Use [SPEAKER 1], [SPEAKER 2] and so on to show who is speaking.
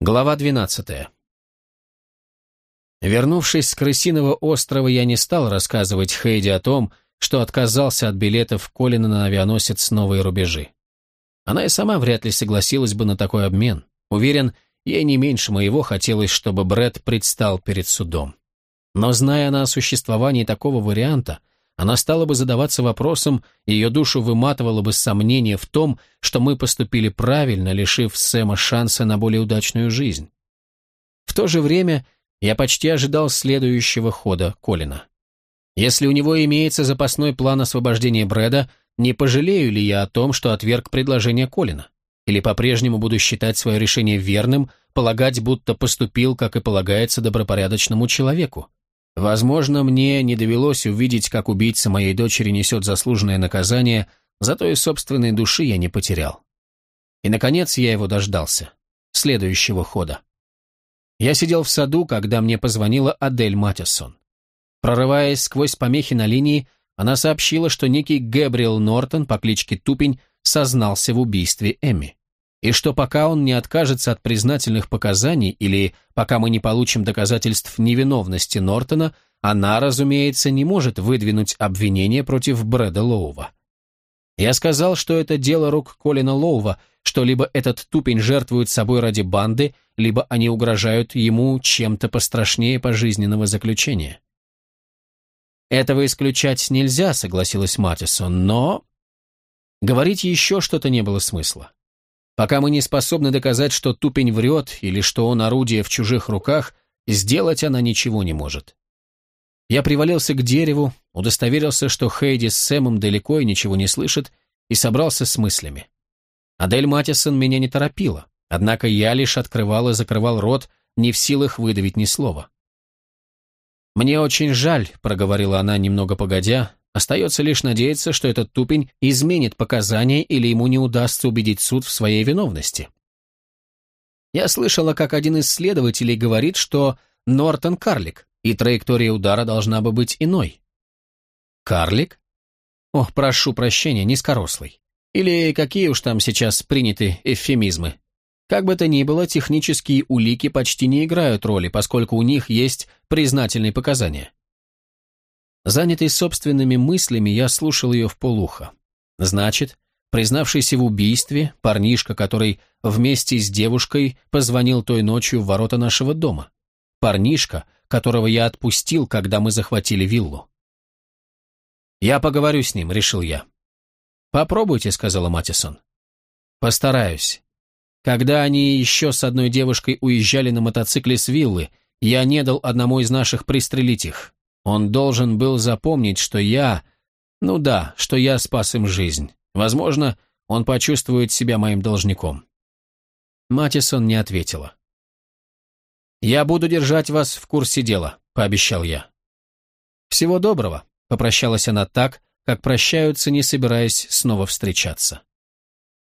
[SPEAKER 1] Глава 12. Вернувшись с Крысиного острова, я не стал рассказывать Хейди о том, что отказался от билетов Колина на авианосец «Новые рубежи». Она и сама вряд ли согласилась бы на такой обмен. Уверен, ей не меньше моего хотелось, чтобы Бред предстал перед судом. Но зная она о существовании такого варианта, она стала бы задаваться вопросом, ее душу выматывало бы сомнение в том, что мы поступили правильно, лишив Сэма шанса на более удачную жизнь. В то же время я почти ожидал следующего хода Колина. Если у него имеется запасной план освобождения Брэда, не пожалею ли я о том, что отверг предложение Колина? Или по-прежнему буду считать свое решение верным, полагать, будто поступил, как и полагается добропорядочному человеку? Возможно, мне не довелось увидеть, как убийца моей дочери несет заслуженное наказание, зато и собственной души я не потерял. И, наконец, я его дождался. Следующего хода. Я сидел в саду, когда мне позвонила Адель Матисон. Прорываясь сквозь помехи на линии, она сообщила, что некий Гэбриэл Нортон по кличке Тупень сознался в убийстве Эмми и что пока он не откажется от признательных показаний или пока мы не получим доказательств невиновности Нортона, она, разумеется, не может выдвинуть обвинение против Брэда Лоува. Я сказал, что это дело рук Колина Лоува, что либо этот тупень жертвует собой ради банды, либо они угрожают ему чем-то пострашнее пожизненного заключения. Этого исключать нельзя, согласилась Матисон, но... Говорить еще что-то не было смысла. Пока мы не способны доказать, что тупень врет или что он орудие в чужих руках, сделать она ничего не может. Я привалился к дереву, удостоверился, что Хейди с Сэмом далеко и ничего не слышит, и собрался с мыслями. Адель Матисон меня не торопила, однако я лишь открывал и закрывал рот, не в силах выдавить ни слова. «Мне очень жаль», — проговорила она немного погодя, Остается лишь надеяться, что этот тупень изменит показания или ему не удастся убедить суд в своей виновности. Я слышала, как один из следователей говорит, что Нортон карлик, и траектория удара должна бы быть иной. Карлик? Ох, прошу прощения, низкорослый. Или какие уж там сейчас приняты эвфемизмы. Как бы то ни было, технические улики почти не играют роли, поскольку у них есть признательные показания. Занятый собственными мыслями, я слушал ее в полухо. Значит, признавшийся в убийстве, парнишка, который вместе с девушкой позвонил той ночью в ворота нашего дома. Парнишка, которого я отпустил, когда мы захватили виллу. «Я поговорю с ним», — решил я. «Попробуйте», — сказала Матисон. «Постараюсь. Когда они еще с одной девушкой уезжали на мотоцикле с виллы, я не дал одному из наших пристрелить их. Он должен был запомнить, что я... Ну да, что я спас им жизнь. Возможно, он почувствует себя моим должником. Матисон не ответила. «Я буду держать вас в курсе дела», — пообещал я. «Всего доброго», — попрощалась она так, как прощаются, не собираясь снова встречаться.